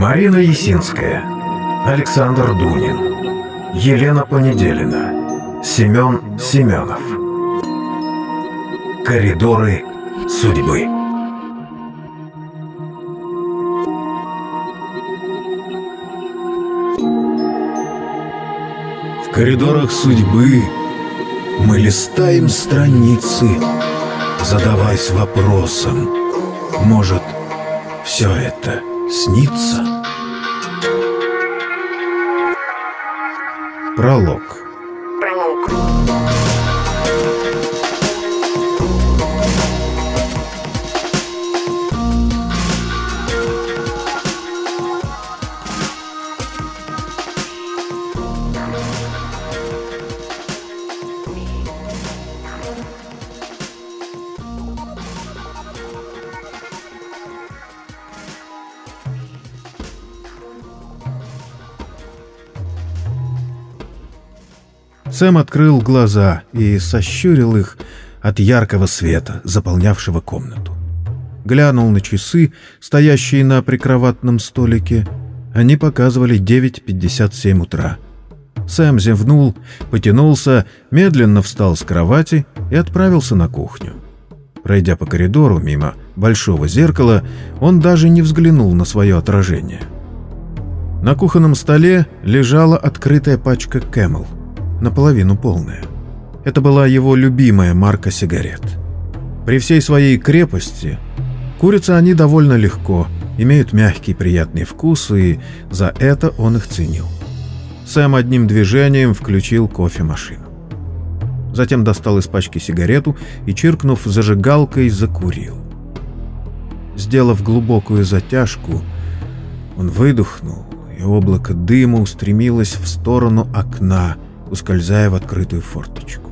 Марина Есинская, Александр Дунин, Елена Понеделина, Семен Семенов. Коридоры судьбы. В коридорах судьбы мы листаем страницы, задаваясь вопросом, может, все это снится? Пролог Сэм открыл глаза и сощурил их от яркого света, заполнявшего комнату. Глянул на часы, стоящие на прикроватном столике. Они показывали 9.57 утра. Сэм зевнул, потянулся, медленно встал с кровати и отправился на кухню. Пройдя по коридору мимо большого зеркала, он даже не взглянул на свое отражение. На кухонном столе лежала открытая пачка Camel — наполовину полная. Это была его любимая марка сигарет. При всей своей крепости курятся они довольно легко, имеют мягкий приятный вкус, и за это он их ценил. Сэм одним движением включил кофемашину. Затем достал из пачки сигарету и, чиркнув зажигалкой, закурил. Сделав глубокую затяжку, он выдохнул, и облако дыма устремилось в сторону окна — ускользая в открытую форточку.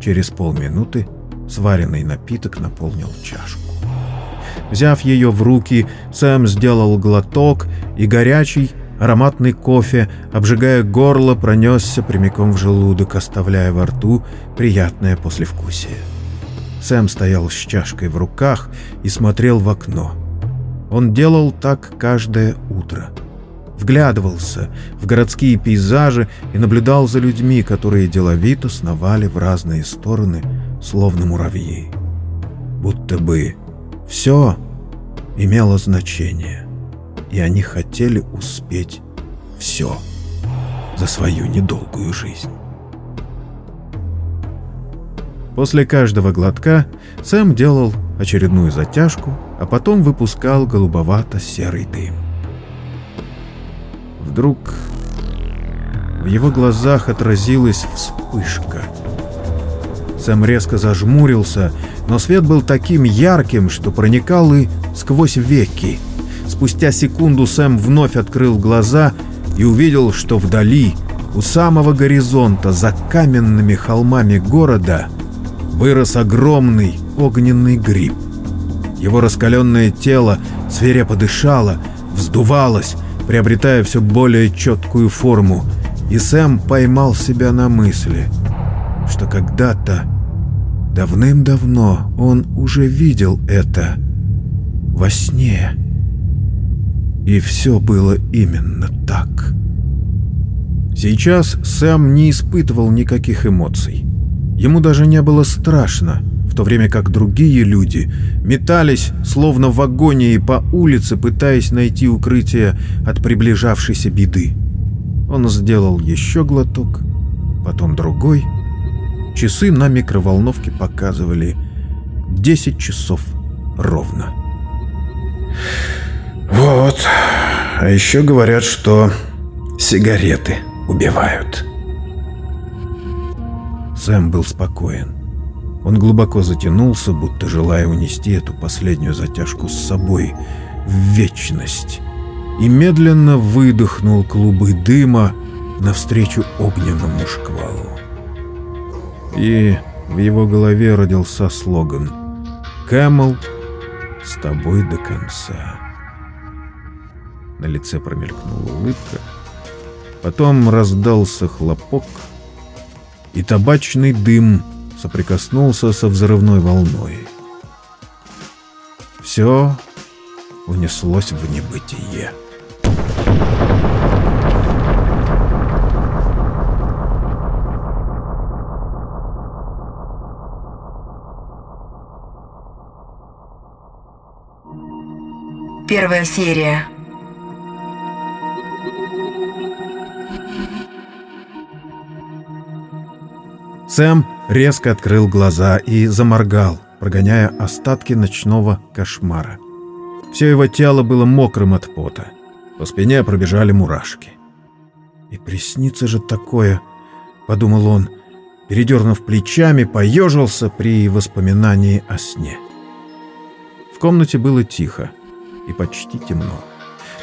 Через полминуты сваренный напиток наполнил чашку. Взяв ее в руки, Сэм сделал глоток, и горячий, ароматный кофе, обжигая горло, пронесся прямиком в желудок, оставляя во рту приятное послевкусие. Сэм стоял с чашкой в руках и смотрел в окно. Он делал так каждое утро — вглядывался в городские пейзажи и наблюдал за людьми, которые деловито сновали в разные стороны, словно муравьи. Будто бы все имело значение, и они хотели успеть все за свою недолгую жизнь. После каждого глотка Сэм делал очередную затяжку, а потом выпускал голубовато-серый дым. Вдруг в его глазах отразилась вспышка. Сэм резко зажмурился, но свет был таким ярким, что проникал и сквозь веки. Спустя секунду Сэм вновь открыл глаза и увидел, что вдали, у самого горизонта, за каменными холмами города, вырос огромный огненный гриб. Его раскаленное тело свирепо дышало, вздувалось, приобретая все более четкую форму, и Сэм поймал себя на мысли, что когда-то, давным-давно, он уже видел это во сне. И все было именно так. Сейчас Сэм не испытывал никаких эмоций. Ему даже не было страшно, то время как другие люди метались, словно в агонии по улице, пытаясь найти укрытие от приближавшейся беды. Он сделал еще глоток, потом другой. Часы на микроволновке показывали 10 часов ровно. Вот. А еще говорят, что сигареты убивают. Сэм был спокоен. Он глубоко затянулся, будто желая унести эту последнюю затяжку с собой в вечность, и медленно выдохнул клубы дыма навстречу огненному шквалу. И в его голове родился слоган «Кэмл, с тобой до конца». На лице промелькнула улыбка, потом раздался хлопок, и табачный дым — соприкоснулся со взрывной волной. Все унеслось в небытие. Первая серия. Сэм резко открыл глаза и заморгал, прогоняя остатки ночного кошмара. Все его тело было мокрым от пота. По спине пробежали мурашки. «И приснится же такое», — подумал он, передернув плечами, поежился при воспоминании о сне. В комнате было тихо и почти темно.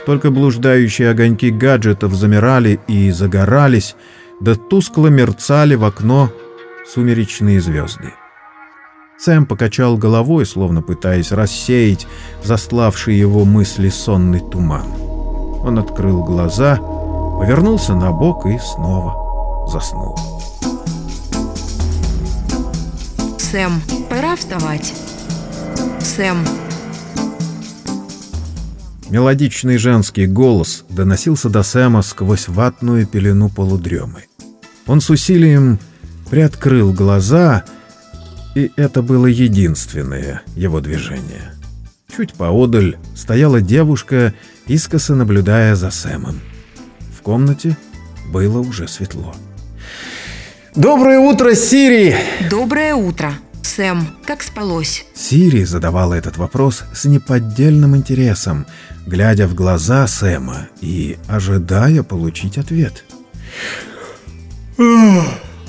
Только блуждающие огоньки гаджетов замирали и загорались, да тускло мерцали в окно сумеречные звезды. Сэм покачал головой, словно пытаясь рассеять заславший его мысли сонный туман. Он открыл глаза, повернулся на бок и снова заснул. Сэм, пора вставать. Сэм. Мелодичный женский голос доносился до Сэма сквозь ватную пелену полудремы. Он с усилием приоткрыл глаза, и это было единственное его движение. Чуть поодаль стояла девушка, искоса наблюдая за Сэмом. В комнате было уже светло. «Доброе утро, Сири!» Доброе утро. Сэм, как спалось? Сири задавала этот вопрос с неподдельным интересом, глядя в глаза Сэма и ожидая получить ответ.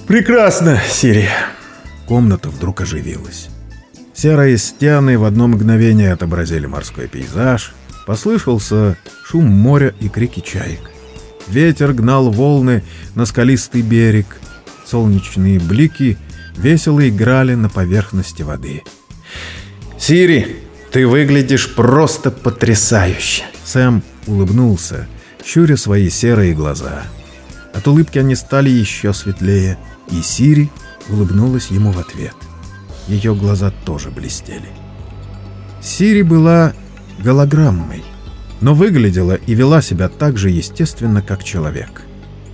«Прекрасно, Сири!» Комната вдруг оживилась. Серые стены в одно мгновение отобразили морской пейзаж, послышался шум моря и крики чаек. Ветер гнал волны на скалистый берег, солнечные блики весело играли на поверхности воды. «Сири, ты выглядишь просто потрясающе!» Сэм улыбнулся, щуря свои серые глаза. От улыбки они стали еще светлее, и Сири улыбнулась ему в ответ. Ее глаза тоже блестели. Сири была голограммой, но выглядела и вела себя так же естественно, как человек.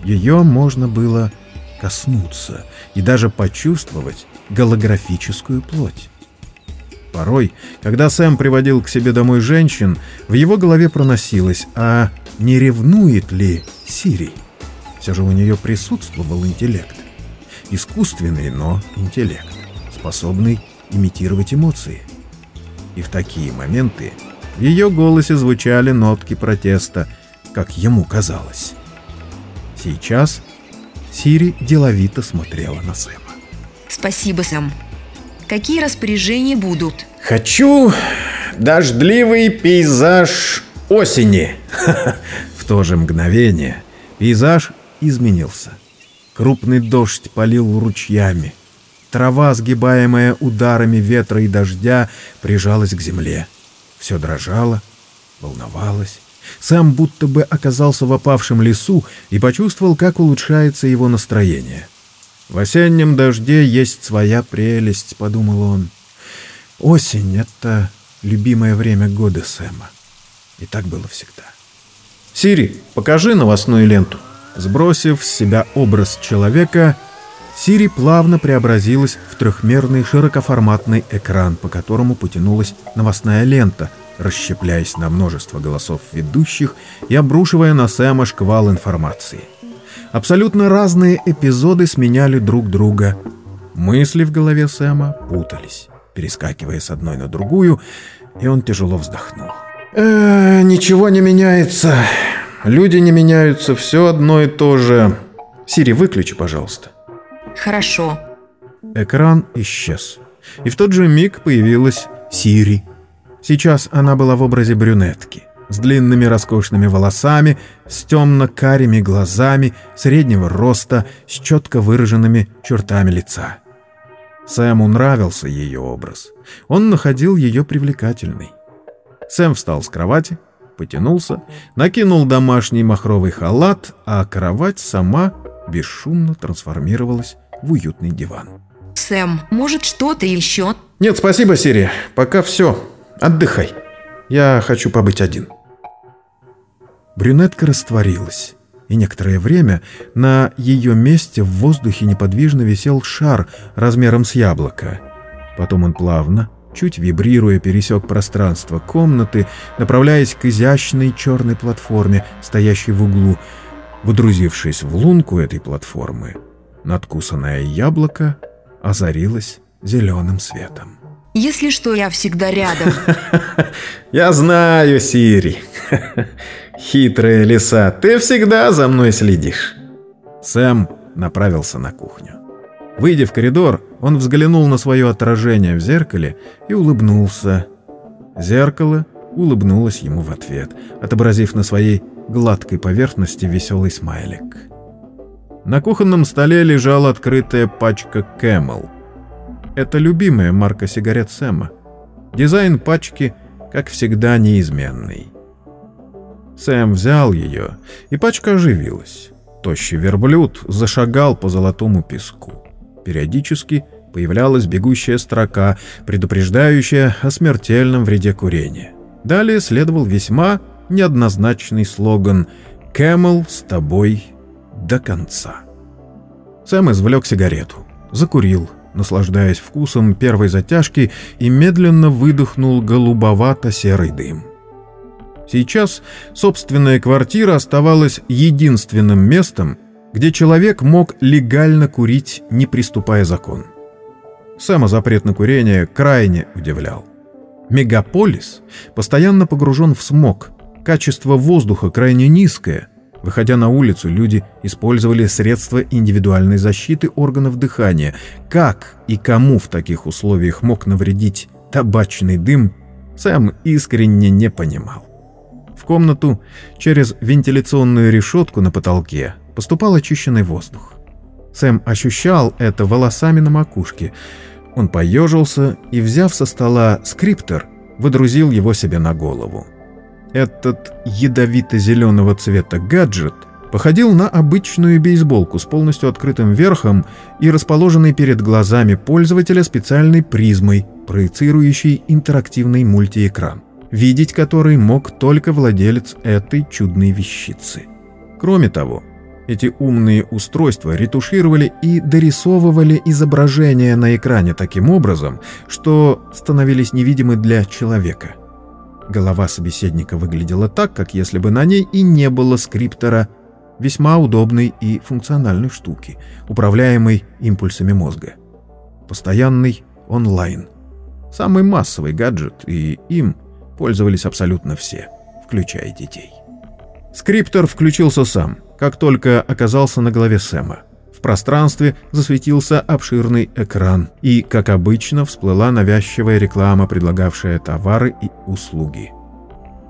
Ее можно было коснуться и даже почувствовать голографическую плоть. Порой, когда Сэм приводил к себе домой женщин, в его голове проносилось, а не ревнует ли Сири? Все же у нее присутствовал интеллект. Искусственный, но интеллект, способный имитировать эмоции. И в такие моменты в ее голосе звучали нотки протеста, как ему казалось. Сейчас Сири деловито смотрела на Сэма. Спасибо, Сэм. Какие распоряжения будут? «Хочу дождливый пейзаж осени!» В то же мгновение пейзаж изменился. Крупный дождь полил ручьями. Трава, сгибаемая ударами ветра и дождя, прижалась к земле. Все дрожало, волновалось. Сам будто бы оказался в опавшем лесу и почувствовал, как улучшается его настроение. «В осеннем дожде есть своя прелесть», — подумал он. «Осень — это любимое время года Сэма. И так было всегда». «Сири, покажи новостную ленту». Сбросив с себя образ человека, Сири плавно преобразилась в трехмерный широкоформатный экран, по которому потянулась новостная лента, расщепляясь на множество голосов ведущих и обрушивая на Сэма шквал информации. Абсолютно разные эпизоды сменяли друг друга. Мысли в голове Сэма путались, перескакивая с одной на другую, и он тяжело вздохнул. «Э, «Ничего не меняется. Люди не меняются, все одно и то же. Сири, выключи, пожалуйста». Хорошо. Экран исчез. И в тот же миг появилась Сири. Сейчас она была в образе брюнетки. С длинными роскошными волосами, с темно-карими глазами, среднего роста, с четко выраженными чертами лица. Сэму нравился ее образ. Он находил ее привлекательной. Сэм встал с кровати, потянулся, накинул домашний махровый халат, а кровать сама бесшумно трансформировалась в уютный диван. Сэм, может что-то еще? Нет, спасибо, Сири. Пока все. Отдыхай. Я хочу побыть один. Брюнетка растворилась, и некоторое время на ее месте в воздухе неподвижно висел шар размером с яблоко. Потом он плавно чуть вибрируя, пересек пространство комнаты, направляясь к изящной черной платформе, стоящей в углу. Водрузившись в лунку этой платформы, надкусанное яблоко озарилось зеленым светом. Если что, я всегда рядом. Я знаю, Сири. Хитрая лиса, ты всегда за мной следишь. Сэм направился на кухню. Выйдя в коридор, он взглянул на свое отражение в зеркале и улыбнулся. Зеркало улыбнулось ему в ответ, отобразив на своей гладкой поверхности веселый смайлик. На кухонном столе лежала открытая пачка Camel. Это любимая марка сигарет Сэма. Дизайн пачки, как всегда, неизменный. Сэм взял ее, и пачка оживилась. Тощий верблюд зашагал по золотому песку. Периодически появлялась бегущая строка, предупреждающая о смертельном вреде курения. Далее следовал весьма неоднозначный слоган «Кэмл с тобой до конца». Сэм извлек сигарету, закурил, наслаждаясь вкусом первой затяжки и медленно выдохнул голубовато-серый дым. Сейчас собственная квартира оставалась единственным местом, где человек мог легально курить, не приступая закон. Самозапрет на курение крайне удивлял. Мегаполис постоянно погружен в смог, качество воздуха крайне низкое. Выходя на улицу, люди использовали средства индивидуальной защиты органов дыхания. Как и кому в таких условиях мог навредить табачный дым, Сэм искренне не понимал. В комнату через вентиляционную решетку на потолке поступал очищенный воздух. Сэм ощущал это волосами на макушке. Он поежился и, взяв со стола скриптор, выдрузил его себе на голову. Этот ядовито-зеленого цвета гаджет походил на обычную бейсболку с полностью открытым верхом и расположенной перед глазами пользователя специальной призмой, проецирующей интерактивный мультиэкран, видеть который мог только владелец этой чудной вещицы. Кроме того, эти умные устройства ретушировали и дорисовывали изображения на экране таким образом, что становились невидимы для человека. Голова собеседника выглядела так, как если бы на ней и не было скриптора, весьма удобной и функциональной штуки, управляемой импульсами мозга. Постоянный онлайн. Самый массовый гаджет, и им пользовались абсолютно все, включая детей. Скриптор включился сам, как только оказался на голове Сэма. В пространстве засветился обширный экран, и, как обычно, всплыла навязчивая реклама, предлагавшая товары и услуги.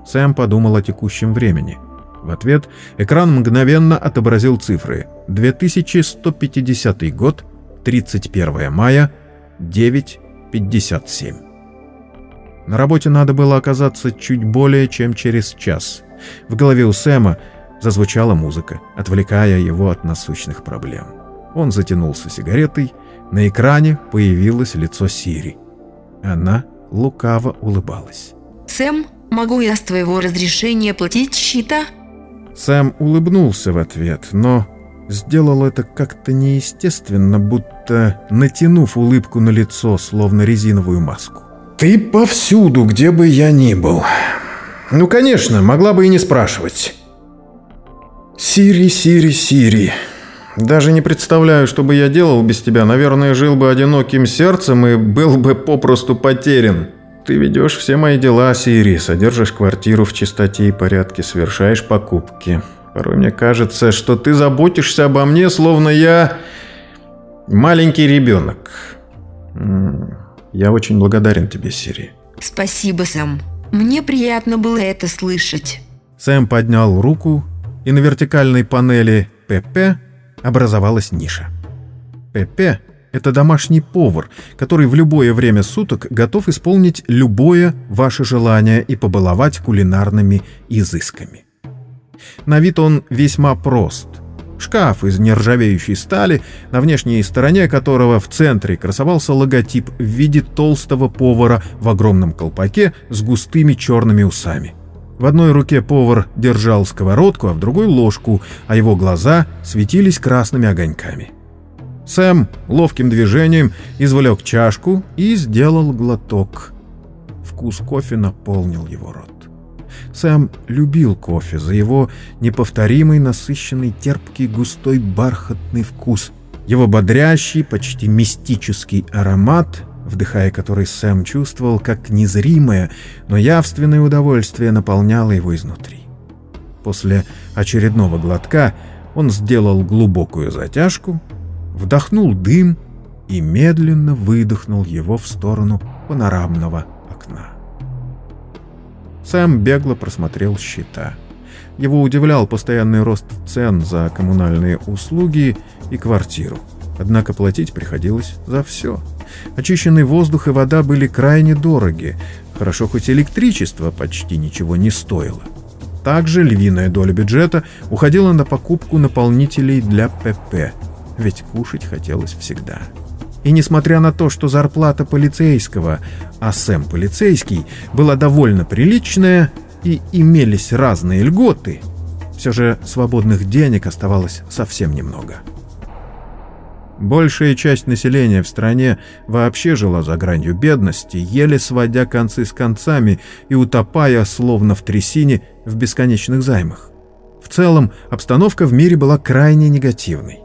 Сэм подумал о текущем времени. В ответ экран мгновенно отобразил цифры 2150 год, 31 мая, 9.57. На работе надо было оказаться чуть более чем через час. В голове у Сэма зазвучала музыка, отвлекая его от насущных проблем. Он затянулся сигаретой, на экране появилось лицо Сири. Она лукаво улыбалась. Сэм, могу я с твоего разрешения платить счета? Сэм улыбнулся в ответ, но сделал это как-то неестественно, будто натянув улыбку на лицо, словно резиновую маску. Ты повсюду, где бы я ни был. Ну, конечно, могла бы и не спрашивать. Сири, Сири, Сири. Даже не представляю, что бы я делал без тебя. Наверное, жил бы одиноким сердцем и был бы попросту потерян. Ты ведешь все мои дела, Сири, содержишь квартиру в чистоте и порядке, совершаешь покупки. Порой мне кажется, что ты заботишься обо мне, словно я маленький ребенок. Я очень благодарен тебе, Сири. Спасибо, Сэм. Мне приятно было это слышать. Сэм поднял руку, и на вертикальной панели «ПП» образовалась ниша. «ПП» — это домашний повар, который в любое время суток готов исполнить любое ваше желание и побаловать кулинарными изысками. На вид он весьма прост — Шкаф из нержавеющей стали, на внешней стороне которого в центре красовался логотип в виде толстого повара в огромном колпаке с густыми черными усами. В одной руке повар держал сковородку, а в другой — ложку, а его глаза светились красными огоньками. Сэм ловким движением извлек чашку и сделал глоток. вкус кофе наполнил его рот. Сэм любил кофе за его неповторимый, насыщенный, терпкий, густой, бархатный вкус, его бодрящий, почти мистический аромат, вдыхая который Сэм чувствовал, как незримое, но явственное удовольствие наполняло его изнутри. После очередного глотка он сделал глубокую затяжку, вдохнул дым и медленно выдохнул его в сторону панорамного окна. Сэм бегло просмотрел счета. Его удивлял постоянный рост цен за коммунальные услуги и квартиру. Однако платить приходилось за все. Очищенный воздух и вода были крайне дороги. Хорошо, хоть электричество почти ничего не стоило. Также львиная доля бюджета уходила на покупку наполнителей для ПП, ведь кушать хотелось всегда. И несмотря на то, что зарплата полицейского, а Сэм полицейский, была довольно приличная и имелись разные льготы, все же свободных денег оставалось совсем немного. Большая часть населения в стране вообще жила за гранью бедности, еле сводя концы с концами и утопая, словно в трясине, в бесконечных займах. В целом, обстановка в мире была крайне негативной.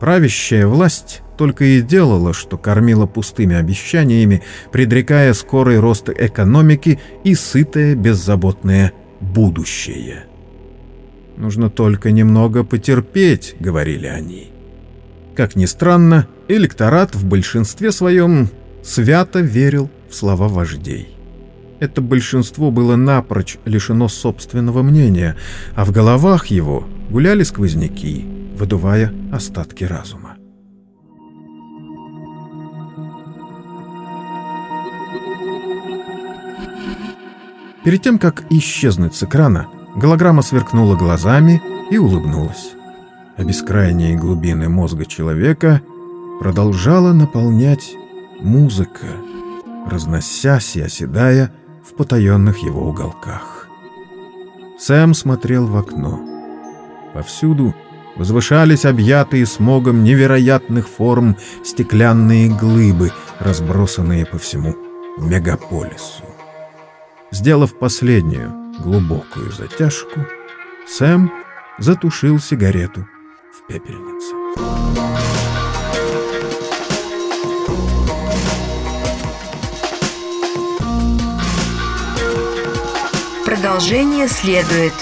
Правящая власть только и делала, что кормила пустыми обещаниями, предрекая скорый рост экономики и сытое беззаботное будущее. «Нужно только немного потерпеть», — говорили они. Как ни странно, электорат в большинстве своем свято верил в слова вождей. Это большинство было напрочь лишено собственного мнения, а в головах его гуляли сквозняки — выдувая остатки разума. Перед тем, как исчезнуть с экрана, голограмма сверкнула глазами и улыбнулась. Бескрайние глубины мозга человека продолжала наполнять музыка, разносясь и оседая в потаенных его уголках. Сэм смотрел в окно. Повсюду возвышались объятые смогом невероятных форм стеклянные глыбы, разбросанные по всему мегаполису. Сделав последнюю глубокую затяжку, Сэм затушил сигарету в пепельнице. Продолжение следует.